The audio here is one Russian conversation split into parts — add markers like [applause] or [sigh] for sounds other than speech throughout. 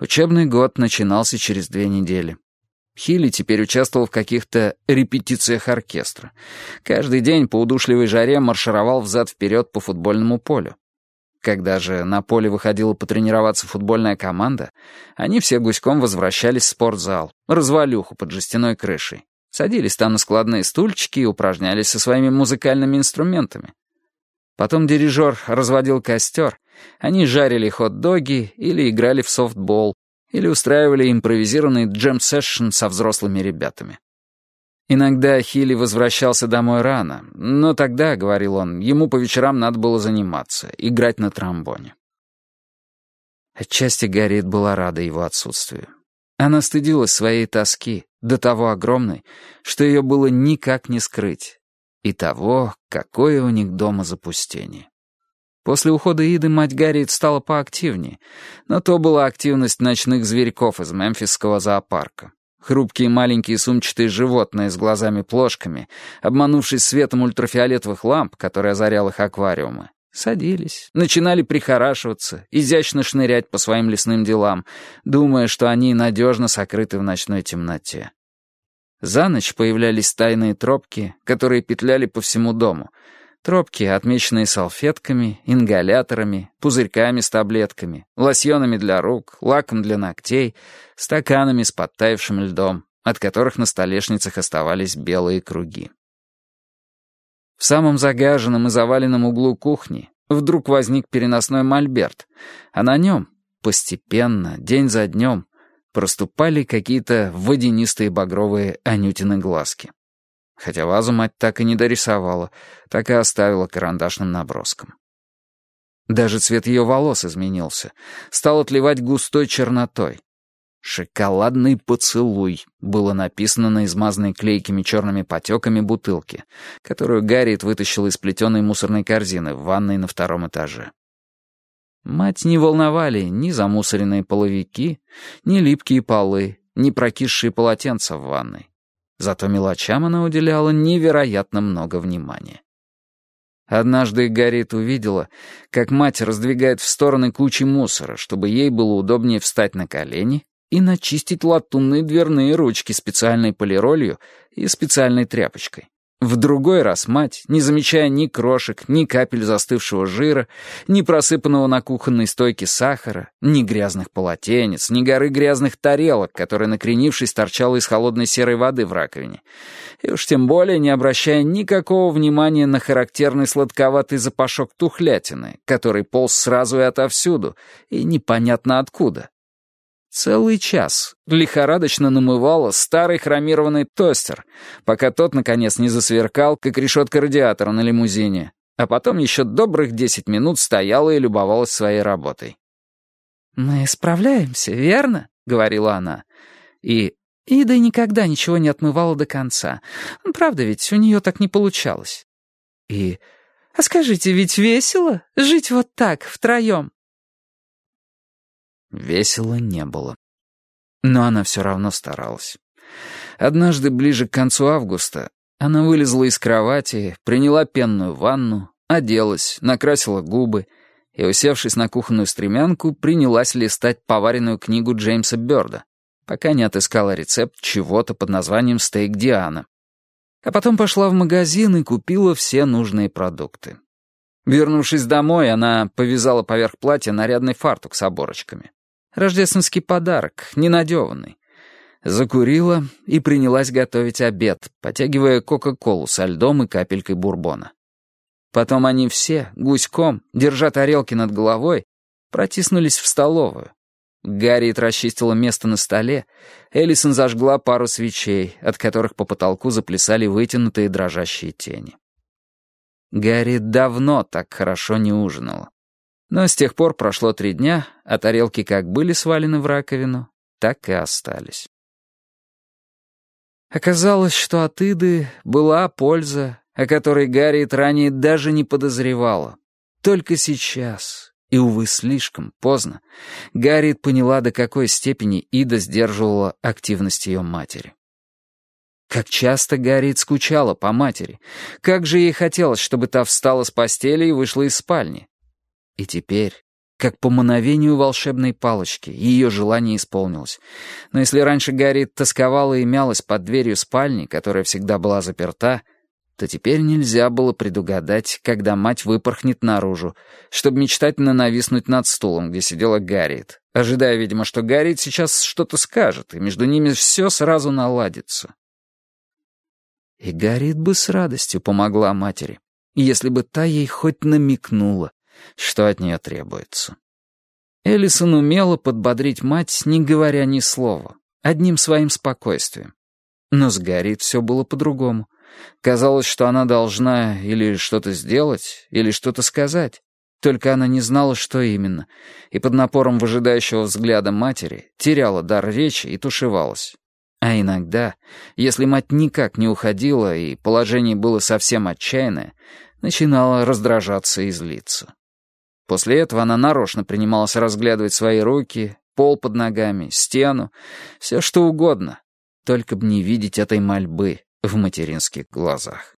Учебный год начинался через две недели. Хилли теперь участвовал в каких-то репетициях оркестра. Каждый день по удушливой жаре маршировал взад-вперед по футбольному полю. Когда же на поле выходила потренироваться футбольная команда, они все гуськом возвращались в спортзал, развалюху под жестяной крышей. Садились там на складные стульчики и упражнялись со своими музыкальными инструментами. Потом дирижер разводил костер, они жарили хот-доги или играли в софтбол, или устраивали импровизированный джем-сессион со взрослыми ребятами. Иногда Хилли возвращался домой рано, но тогда, — говорил он, — ему по вечерам надо было заниматься, играть на тромбоне. Отчасти Гарриет была рада его отсутствию. Она стыдилась своей тоски, до того огромной, что ее было никак не скрыть, и того, какое у них дома запустение. После ухода Иды мать Гарриет стала поактивнее, но то была активность ночных зверьков из мемфисского зоопарка. Хрупкие маленькие сумчатые животные с глазами-плошками, обманувшись светом ультрафиолетовых ламп, которые озарял их аквариумы, садились, начинали прихорашиваться, изящно шнырять по своим лесным делам, думая, что они надежно сокрыты в ночной темноте. За ночь появлялись тайные тропки, которые петляли по всему дому — Тропки, отмеченные салфетками, ингаляторами, пузырьками с таблетками, лосьонами для рук, лаком для ногтей, стаканами с подтаявшим льдом, от которых на столешницах оставались белые круги. В самом загаженном и заваленном углу кухни вдруг возник переносной мольберт, а на нем, постепенно, день за днем, проступали какие-то водянистые багровые анютины глазки хотя вазу мать так и не дорисовала, так и оставила карандашным наброском. Даже цвет ее волос изменился, стал отливать густой чернотой. «Шоколадный поцелуй» было написано на измазанной клейкими черными потеками бутылке, которую Гарриет вытащила из плетеной мусорной корзины в ванной на втором этаже. Мать не волновали ни замусоренные половики, ни липкие полы, ни прокисшие полотенца в ванной. Зато мелочам она уделяла невероятно много внимания. Однажды Гарриет увидела, как мать раздвигает в стороны кучи мусора, чтобы ей было удобнее встать на колени и начистить латунные дверные ручки специальной полиролью и специальной тряпочкой. В другой раз мать, не замечая ни крошек, ни капель застывшего жира, ни просыпанного на кухонной стойке сахара, ни грязных полотенец, ни горы грязных тарелок, которые, накренившись, торчала из холодной серой воды в раковине, и уж тем более не обращая никакого внимания на характерный сладковатый запашок тухлятины, который полз сразу и отовсюду, и непонятно откуда. Целый час лихорадочно намывала старый хромированный тостер, пока тот, наконец, не засверкал, как решетка радиатора на лимузине, а потом еще добрых десять минут стояла и любовалась своей работой. «Мы справляемся, верно?» — говорила она. И Ида никогда ничего не отмывала до конца. Правда ведь, у нее так не получалось. И «А скажите, ведь весело жить вот так, втроем?» Весело не было. Но она все равно старалась. Однажды, ближе к концу августа, она вылезла из кровати, приняла пенную ванну, оделась, накрасила губы и, усевшись на кухонную стремянку, принялась листать поваренную книгу Джеймса Бёрда, пока не отыскала рецепт чего-то под названием «Стейк Диана». А потом пошла в магазин и купила все нужные продукты. Вернувшись домой, она повязала поверх платья нарядный фартук с оборочками. Рождественский подарок, ненадеванный. Закурила и принялась готовить обед, потягивая кока-колу со льдом и капелькой бурбона. Потом они все, гуськом, держа тарелки над головой, протиснулись в столовую. Гарриет расчистила место на столе, Элисон зажгла пару свечей, от которых по потолку заплясали вытянутые дрожащие тени. Гарри давно так хорошо не ужинала. Но с тех пор прошло три дня, а тарелки как были свалены в раковину, так и остались. Оказалось, что от Иды была польза, о которой Гарриет ранее даже не подозревала. Только сейчас, и, увы, слишком поздно, Гарриет поняла, до какой степени Ида сдерживала активность ее матери. Как часто Гарриет скучала по матери. Как же ей хотелось, чтобы та встала с постели и вышла из спальни. И теперь, как по мановению волшебной палочки, ее желание исполнилось. Но если раньше Гарри тосковала и мялась под дверью спальни, которая всегда была заперта, то теперь нельзя было предугадать, когда мать выпорхнет наружу, чтобы мечтательно нависнуть над стулом, где сидела Гарриет, ожидая, видимо, что Гарриет сейчас что-то скажет, и между ними все сразу наладится. И Гарриет бы с радостью помогла матери, если бы та ей хоть намекнула, что от нее требуется. Эллисон умела подбодрить мать, не говоря ни слова, одним своим спокойствием. Но с Гарриет все было по-другому. Казалось, что она должна или что-то сделать, или что-то сказать. Только она не знала, что именно, и под напором выжидающего взгляда матери теряла дар речи и тушевалась. А иногда, если мать никак не уходила и положение было совсем отчаянное, начинала раздражаться и злиться. После этого она нарочно принималась разглядывать свои руки, пол под ногами, стену, все что угодно, только бы не видеть этой мольбы, в материнских глазах.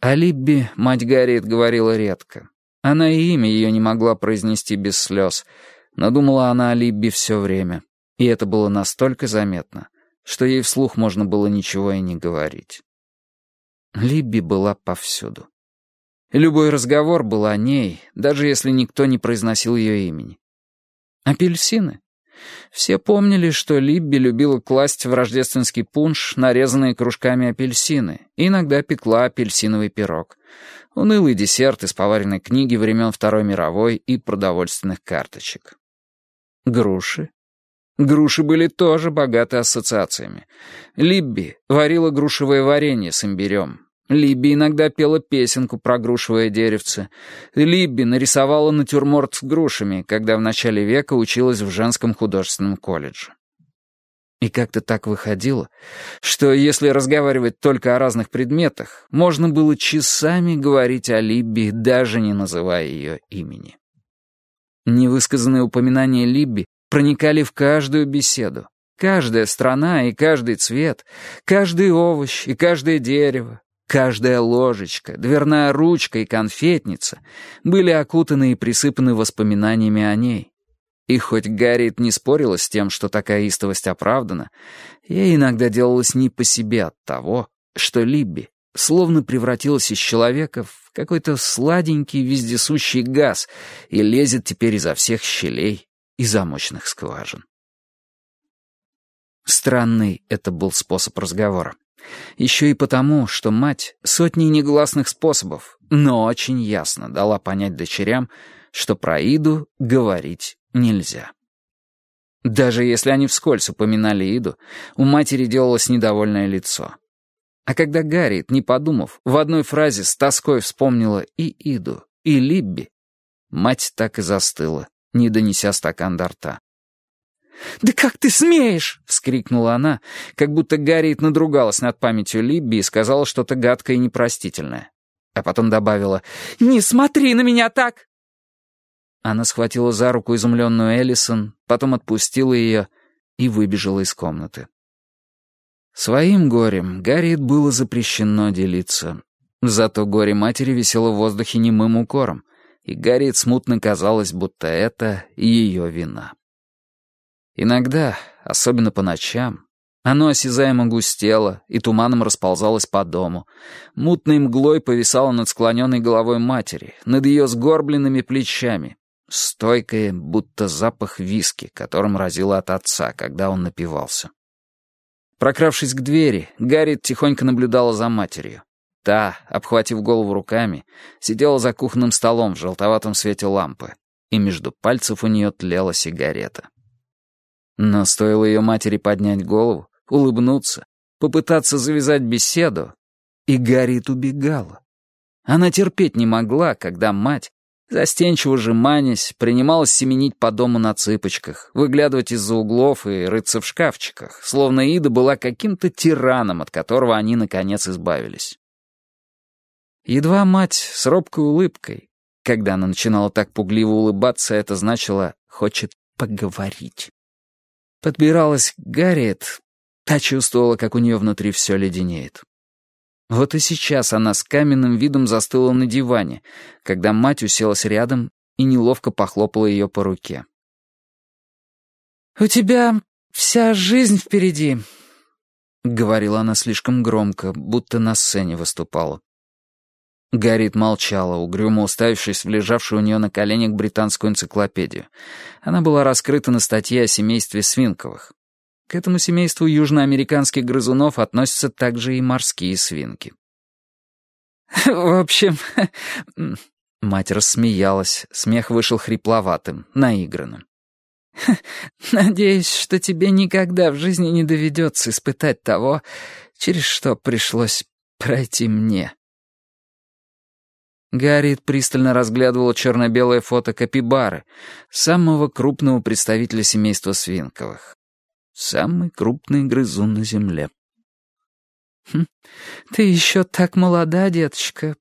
О Либби мать Гарриет говорила редко. Она и имя ее не могла произнести без слез, но думала она о Либби все время, и это было настолько заметно, что ей вслух можно было ничего и не говорить. Либби была повсюду. Любой разговор был о ней, даже если никто не произносил ее имени. Апельсины? Все помнили, что Либби любила класть в рождественский пунш нарезанные кружками апельсины и иногда пекла апельсиновый пирог. Унылый десерт из поваренной книги времен Второй мировой и продовольственных карточек. Груши. Груши были тоже богаты ассоциациями. Либби варила грушевое варенье с имбирем, Либби иногда пела песенку про деревце. Либби нарисовала натюрморт с грушами, когда в начале века училась в женском художественном колледже. И как-то так выходило, что если разговаривать только о разных предметах, можно было часами говорить о Либби, даже не называя ее имени. Невысказанные упоминания Либби проникали в каждую беседу. Каждая страна и каждый цвет, каждый овощ и каждое дерево, Каждая ложечка, дверная ручка и конфетница были окутаны и присыпаны воспоминаниями о ней. И хоть Гарриет не спорила с тем, что такая истовость оправдана, ей иногда делалось не по себе от того, что Либби словно превратилась из человека в какой-то сладенький вездесущий газ и лезет теперь изо всех щелей и замочных скважин. Странный это был способ разговора. Еще и потому, что мать сотней негласных способов, но очень ясно дала понять дочерям, что про Иду говорить нельзя. Даже если они вскользь упоминали Иду, у матери делалось недовольное лицо. А когда Гарриет, не подумав, в одной фразе с тоской вспомнила и Иду, и Либби, мать так и застыла, не донеся стакан до рта. «Да как ты смеешь!» — вскрикнула она, как будто Гарриет надругалась над памятью Либби и сказала что-то гадкое и непростительное. А потом добавила «Не смотри на меня так!» Она схватила за руку изумленную Эллисон, потом отпустила ее и выбежала из комнаты. Своим горем Гарриет было запрещено делиться. Зато горе матери висело в воздухе немым укором, и Гарриет смутно казалось, будто это ее вина. Иногда, особенно по ночам, оно осязаемо густело и туманом расползалось по дому. Мутной мглой повисало над склоненной головой матери, над ее сгорбленными плечами. Стойкое, будто запах виски, которым разило от отца, когда он напивался. Прокравшись к двери, Гарри тихонько наблюдала за матерью. Та, обхватив голову руками, сидела за кухонным столом в желтоватом свете лампы, и между пальцев у нее тлела сигарета. Но стоило ее матери поднять голову, улыбнуться, попытаться завязать беседу, и Гарриет убегала. Она терпеть не могла, когда мать, застенчиво жеманясь, принималась семенить по дому на цыпочках, выглядывать из-за углов и рыться в шкафчиках, словно Ида была каким-то тираном, от которого они, наконец, избавились. Едва мать с робкой улыбкой, когда она начинала так пугливо улыбаться, это значило «хочет поговорить». Подбиралась Гарриет, та чувствовала, как у нее внутри все леденеет. Вот и сейчас она с каменным видом застыла на диване, когда мать уселась рядом и неловко похлопала ее по руке. «У тебя вся жизнь впереди», — говорила она слишком громко, будто на сцене выступала. Гарриет молчала, угрюмо уставившись в лежавшую у нее на коленях британскую энциклопедию. Она была раскрыта на статье о семействе свинковых. К этому семейству южноамериканских грызунов относятся также и морские свинки. «В общем...» [laughs] Мать рассмеялась, смех вышел хрипловатым, наигранным. [laughs] «Надеюсь, что тебе никогда в жизни не доведется испытать того, через что пришлось пройти мне». Гарриет пристально разглядывала черно-белое фото Капибары, самого крупного представителя семейства свинковых. Самый крупный грызун на земле. «Хм, «Ты еще так молода, деточка.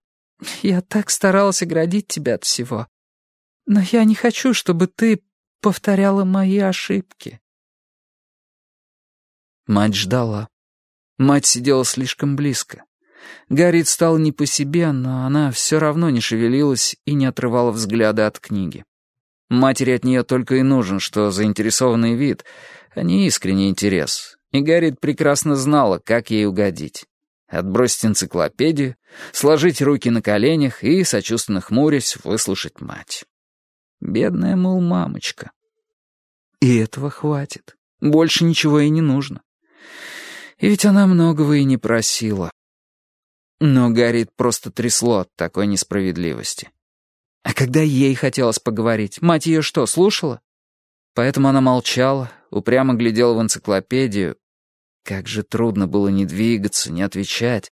Я так старалась оградить тебя от всего. Но я не хочу, чтобы ты повторяла мои ошибки». Мать ждала. Мать сидела слишком близко. Гарриет стал не по себе, но она все равно не шевелилась и не отрывала взгляда от книги. Матери от нее только и нужен, что заинтересованный вид, а не искренний интерес. И Гарриет прекрасно знала, как ей угодить. Отбросить энциклопедию, сложить руки на коленях и, сочувственно хмурясь, выслушать мать. Бедная, мол, мамочка. И этого хватит. Больше ничего ей не нужно. И ведь она многого и не просила. Но Гарри просто трясло от такой несправедливости. А когда ей хотелось поговорить, мать ее что, слушала? Поэтому она молчала, упрямо глядела в энциклопедию. Как же трудно было не двигаться, не отвечать.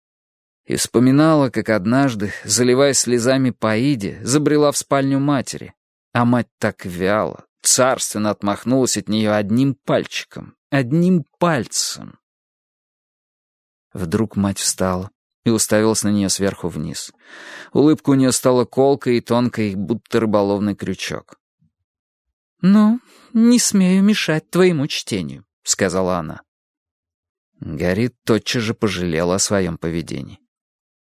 И вспоминала, как однажды, заливаясь слезами по Иде, забрела в спальню матери. А мать так вяло, царственно отмахнулась от нее одним пальчиком, одним пальцем. Вдруг мать встала, и уставилась на нее сверху вниз. Улыбка у нее стала колкой и тонкой, будто рыболовный крючок. «Ну, не смею мешать твоему чтению», — сказала она. Гарри тотчас же пожалела о своем поведении.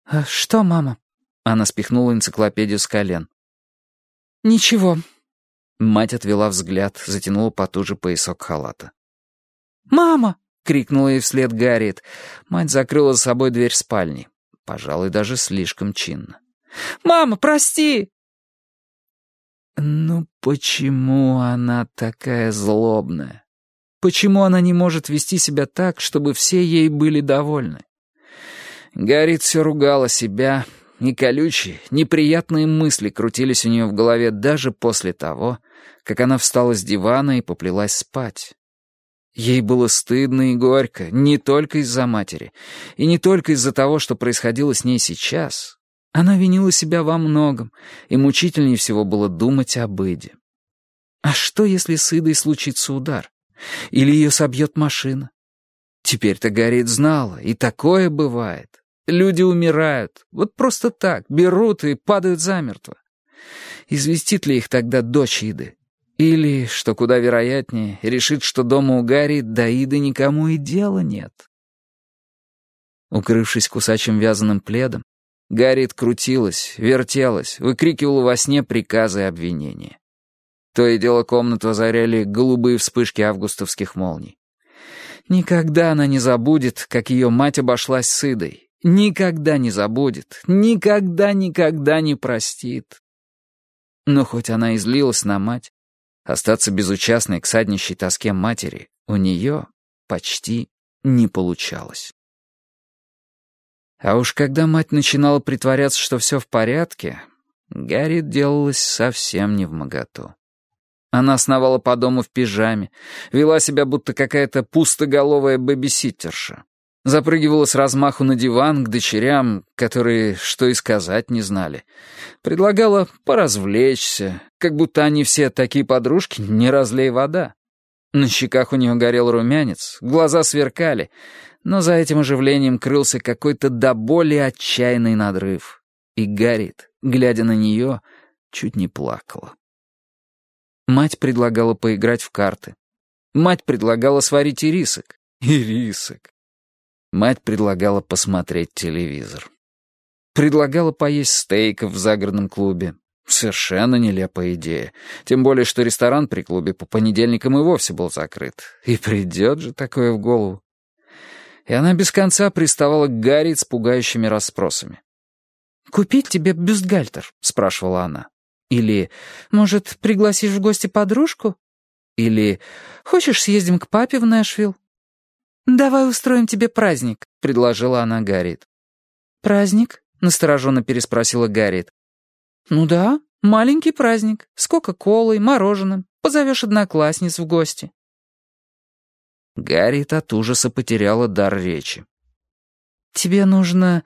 «А что, мама?» Она спихнула энциклопедию с колен. «Ничего». Мать отвела взгляд, затянула потуже поясок халата. «Мама!» Крикнула ей вслед Гарриет. Мать закрыла за собой дверь спальни. Пожалуй, даже слишком чинно. «Мама, прости!» Ну почему она такая злобная? Почему она не может вести себя так, чтобы все ей были довольны? Гарриет все ругала себя, и колючие, неприятные мысли крутились у нее в голове даже после того, как она встала с дивана и поплелась спать. Ей было стыдно и горько, не только из-за матери, и не только из-за того, что происходило с ней сейчас. Она винила себя во многом, и мучительнее всего было думать об Иде. А что, если с Идой случится удар? Или ее собьет машина? Теперь-то Гарриет знала, и такое бывает. Люди умирают, вот просто так, берут и падают замертво. Известит ли их тогда дочь Иды? Или, что куда вероятнее, решит, что дома у Гарри до Иды никому и дела нет. Укрывшись кусачим вязаным пледом, Гарриет крутилась, вертелась, выкрикивала во сне приказы и обвинения. То и дело комнату озаряли голубые вспышки августовских молний. Никогда она не забудет, как ее мать обошлась с Идой. Никогда не забудет, никогда-никогда не простит. Но хоть она и злилась на мать, Остаться безучастной к саднищей тоске матери у нее почти не получалось. А уж когда мать начинала притворяться, что все в порядке, Гарри делалась совсем не в моготу. Она сновала по дому в пижаме, вела себя будто какая-то пустоголовая бэбиситтерша. Запрыгивала с размаху на диван к дочерям, которые что и сказать не знали. Предлагала поразвлечься, как будто они все такие подружки, не разлей вода. На щеках у нее горел румянец, глаза сверкали, но за этим оживлением крылся какой-то до боли отчаянный надрыв. И Гаррит, глядя на нее, чуть не плакала. Мать предлагала поиграть в карты. Мать предлагала сварить ирисок. Ирисок. Мать предлагала посмотреть телевизор. Предлагала поесть стейков в загородном клубе. Совершенно нелепая идея. Тем более, что ресторан при клубе по понедельникам и вовсе был закрыт. И придет же такое в голову. И она без конца приставала к Гарри с пугающими расспросами. «Купить тебе бюстгальтер?» — спрашивала она. Или, может, пригласишь в гости подружку? Или, хочешь, съездим к папе в Нэшвилл? «Давай устроим тебе праздник», — предложила она Гарриет. «Праздник?» — настороженно переспросила Гарриет. «Ну да, маленький праздник, с кока-колой, мороженым. Позовешь одноклассниц в гости». Гарриет от ужаса потеряла дар речи. «Тебе нужно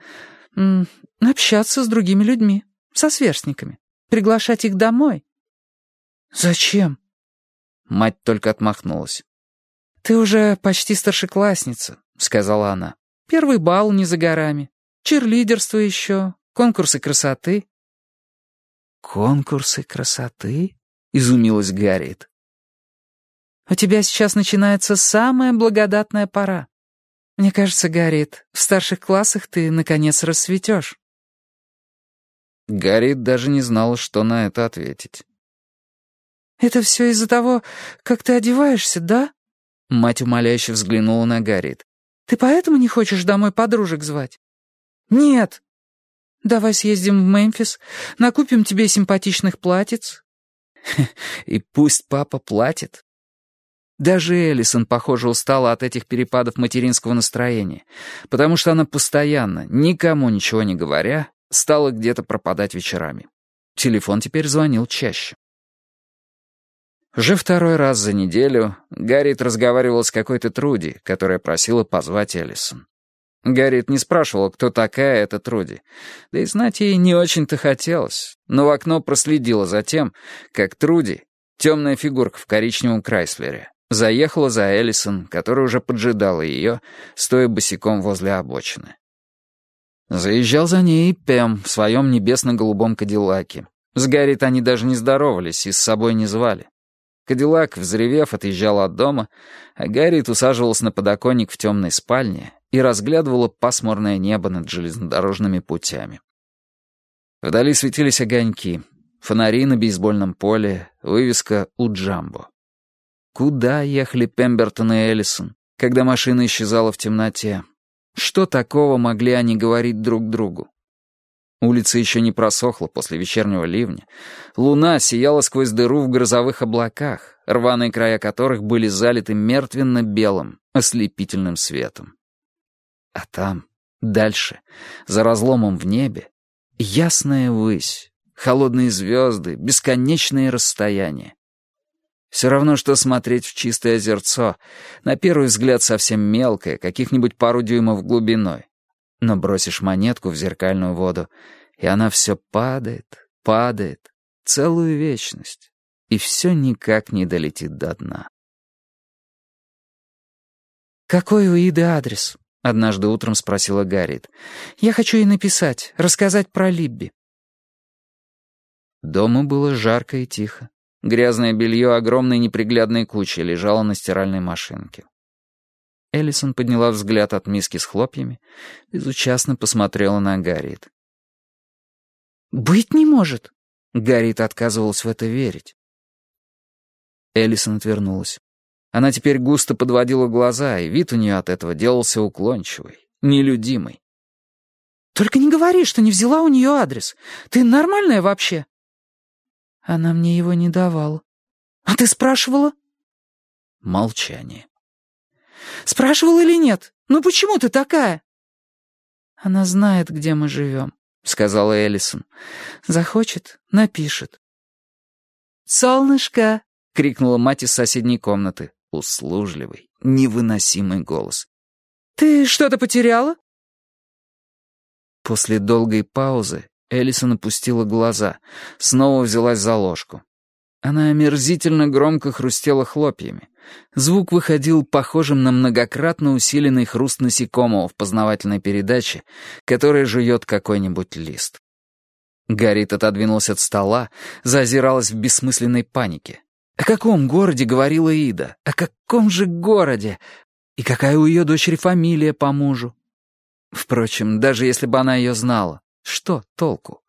общаться с другими людьми, со сверстниками. Приглашать их домой?» «Зачем?» Мать только отмахнулась. «Ты уже почти старшеклассница», — сказала она. «Первый бал не за горами. Черлидерство еще, конкурсы красоты». «Конкурсы красоты?» — изумилась Гарриет. «У тебя сейчас начинается самая благодатная пора. Мне кажется, Гарриет, в старших классах ты, наконец, расцветешь». Гарри даже не знала, что на это ответить. «Это все из-за того, как ты одеваешься, да?» Мать умоляюще взглянула на Гарриет. «Ты поэтому не хочешь домой подружек звать?» «Нет». «Давай съездим в Мемфис, накупим тебе симпатичных платьиц». «И пусть папа платит». Даже Эллисон, похоже, устала от этих перепадов материнского настроения, потому что она постоянно, никому ничего не говоря, стала где-то пропадать вечерами. Телефон теперь звонил чаще. Уже второй раз за неделю Гарриет разговаривала с какой-то Труди, которая просила позвать Эллисон. Гарриет не спрашивала, кто такая эта Труди, да и знать ей не очень-то хотелось, но в окно проследила за тем, как Труди, темная фигурка в коричневом Крайслере, заехала за Эллисон, которая уже поджидала ее, стоя босиком возле обочины. Заезжал за ней и Пем в своем небесно-голубом кадиллаке. С Гарриет они даже не здоровались и с собой не звали. Кадиллак, взревев, отъезжал от дома, а Гарриет усаживалась на подоконник в темной спальне и разглядывала пасмурное небо над железнодорожными путями. Вдали светились огоньки, фонари на бейсбольном поле, вывеска «У Джамбо». Куда ехали Пембертон и Эллисон, когда машина исчезала в темноте? Что такого могли они говорить друг другу? Улица еще не просохла после вечернего ливня. Луна сияла сквозь дыру в грозовых облаках, рваные края которых были залиты мертвенно-белым, ослепительным светом. А там, дальше, за разломом в небе, ясная высь, холодные звезды, бесконечные расстояния. Все равно, что смотреть в чистое озерцо, на первый взгляд совсем мелкое, каких-нибудь пару дюймов глубиной. Но бросишь монетку в зеркальную воду, и она все падает, падает, целую вечность, и все никак не долетит до дна. «Какой у Иды адрес?» — однажды утром спросила Гарриет. «Я хочу ей написать, рассказать про Либби». Дома было жарко и тихо. Грязное белье огромной неприглядной кучей лежало на стиральной машинке. Эллисон подняла взгляд от миски с хлопьями, безучастно посмотрела на Гарриет. «Быть не может!» Гарриет отказывалась в это верить. Эллисон отвернулась. Она теперь густо подводила глаза, и вид у нее от этого делался уклончивый, нелюдимый. «Только не говори, что не взяла у нее адрес. Ты нормальная вообще?» Она мне его не давала. А ты спрашивала? Молчание. Спрашивала или нет? Ну почему ты такая? Она знает, где мы живем, сказала Эллисон. Захочет — напишет. «Солнышко!» — крикнула мать из соседней комнаты. Услужливый, невыносимый голос. «Ты что-то потеряла?» После долгой паузы Элисон опустила глаза, снова взялась за ложку. Она омерзительно громко хрустела хлопьями. Звук выходил похожим на многократно усиленный хруст насекомого в познавательной передаче, которая жует какой-нибудь лист. Гарит отодвинулся от стола, зазиралась в бессмысленной панике. О каком городе говорила Ида? О каком же городе? И какая у ее дочери фамилия по мужу? Впрочем, даже если бы она ее знала, что толку?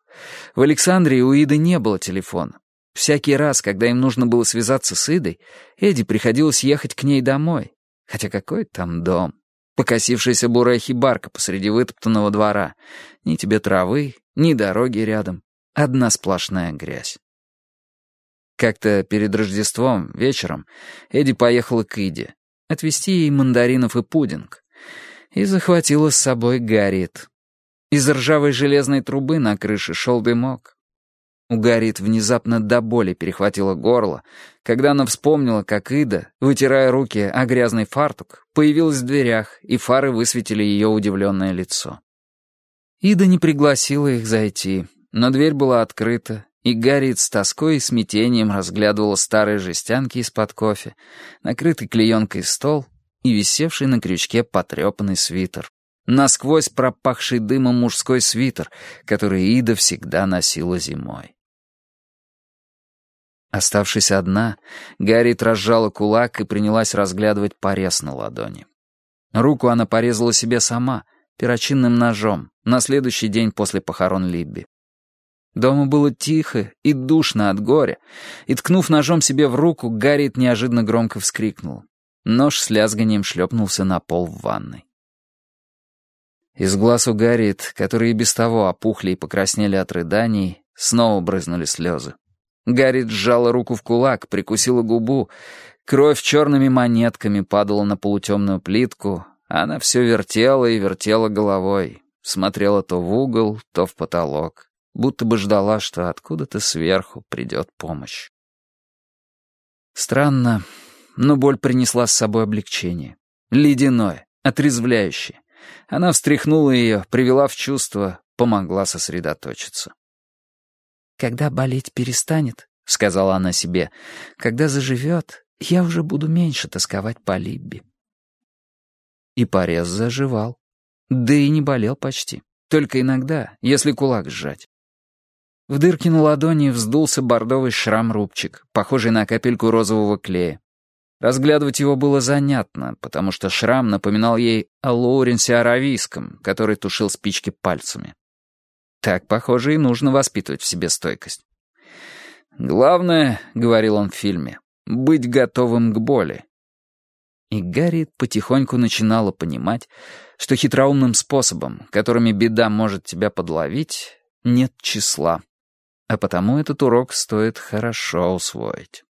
В Александрии у Иды не было телефона. Всякий раз, когда им нужно было связаться с Идой, Эдди приходилось ехать к ней домой. Хотя какой там дом? Покосившаяся бурая хибарка посреди вытоптанного двора. Ни тебе травы, ни дороги рядом. Одна сплошная грязь. Как-то перед Рождеством вечером Эдди поехала к Иде отвезти ей мандаринов и пудинг. И захватила с собой Гарриет. Из ржавой железной трубы на крыше шел дымок. У Гарриет внезапно до боли перехватило горло, когда она вспомнила, как Ида, вытирая руки о грязный фартук, появилась в дверях, и фары высветили ее удивленное лицо. Ида не пригласила их зайти, но дверь была открыта, и Гарриет с тоской и смятением разглядывала старые жестянки из-под кофе, накрытый клеенкой стол и висевший на крючке потрепанный свитер. Насквозь пропахший дымом мужской свитер, который Ида всегда носила зимой. Оставшись одна, Гарриет разжала кулак и принялась разглядывать порез на ладони. Руку она порезала себе сама, перочинным ножом, на следующий день после похорон Либби. Дома было тихо и душно от горя, и, ткнув ножом себе в руку, Гарриет неожиданно громко вскрикнул. Нож с лязганием шлепнулся на пол в ванной. Из глаз у Гарриет, которые и без того опухли и покраснели от рыданий, снова брызнули слезы. Гарриет сжала руку в кулак, прикусила губу. Кровь черными монетками падала на полутемную плитку. Она все вертела и вертела головой. Смотрела то в угол, то в потолок будто бы ждала, что откуда-то сверху придет помощь. Странно, но боль принесла с собой облегчение. Ледяное, отрезвляющее. Она встряхнула ее, привела в чувство, помогла сосредоточиться. «Когда болеть перестанет», — сказала она себе, — «когда заживет, я уже буду меньше тосковать по Либби». И порез заживал. Да и не болел почти. Только иногда, если кулак сжать. В дырке на ладони вздулся бордовый шрам-рубчик, похожий на капельку розового клея. Разглядывать его было занятно, потому что шрам напоминал ей о Лоуренсе Аравийском, который тушил спички пальцами. Так, похоже, и нужно воспитывать в себе стойкость. «Главное, — говорил он в фильме, — быть готовым к боли». И Гарри потихоньку начинала понимать, что хитроумным способом, которыми беда может тебя подловить, нет числа а потому этот урок стоит хорошо усвоить.